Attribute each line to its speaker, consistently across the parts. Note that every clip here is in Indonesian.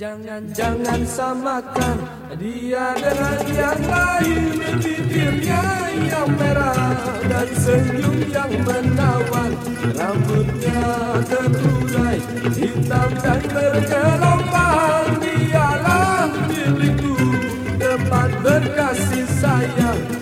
Speaker 1: Jangan-jangan samakan. Dia dengan yang lain Bibirnya yang merah dan senyum yang menawan. Rambutnya terurai hitam dan bergelombang. Dialah milikku tempat berkasih sayang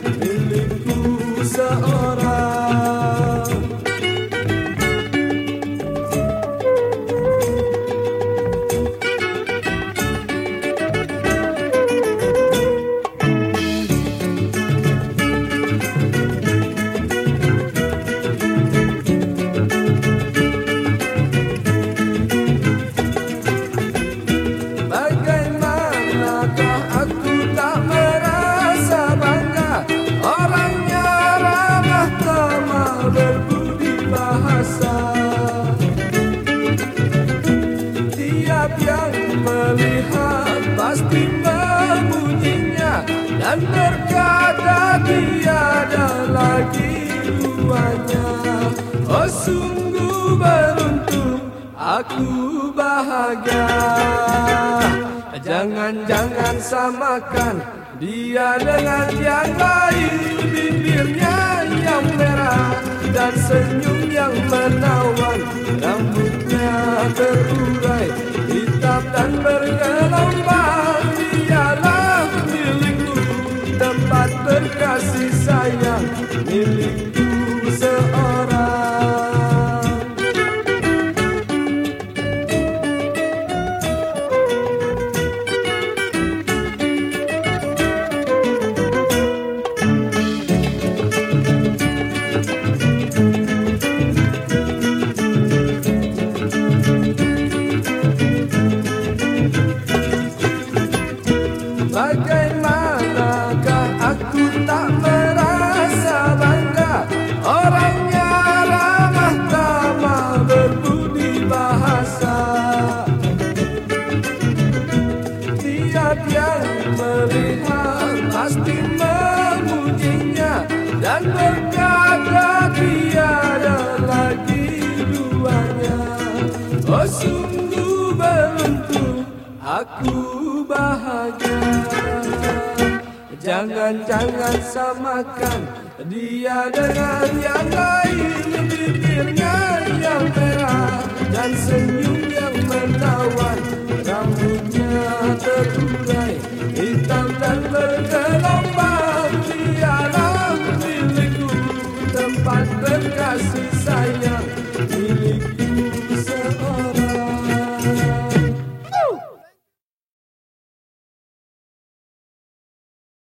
Speaker 1: Tiap yang melihat pasti memujinya Dan berkata tiada lagi duanya Oh sungguh beruntung aku bahagia. Jangan-jangan samakan dia dengan yang lain Bibirnya yang merah dan senyum yang menawan Rambutnya terurai hitam dan bergelombang Dialah milikku. Tempat berkasih sayang Milikku seorang bahasa Tiap yang melihat pasti memujinya Dan berkata tiada lagi duanya. Oh sungguh beruntung aku bahagia. Jangan-jangan samakan dia dengan yang lain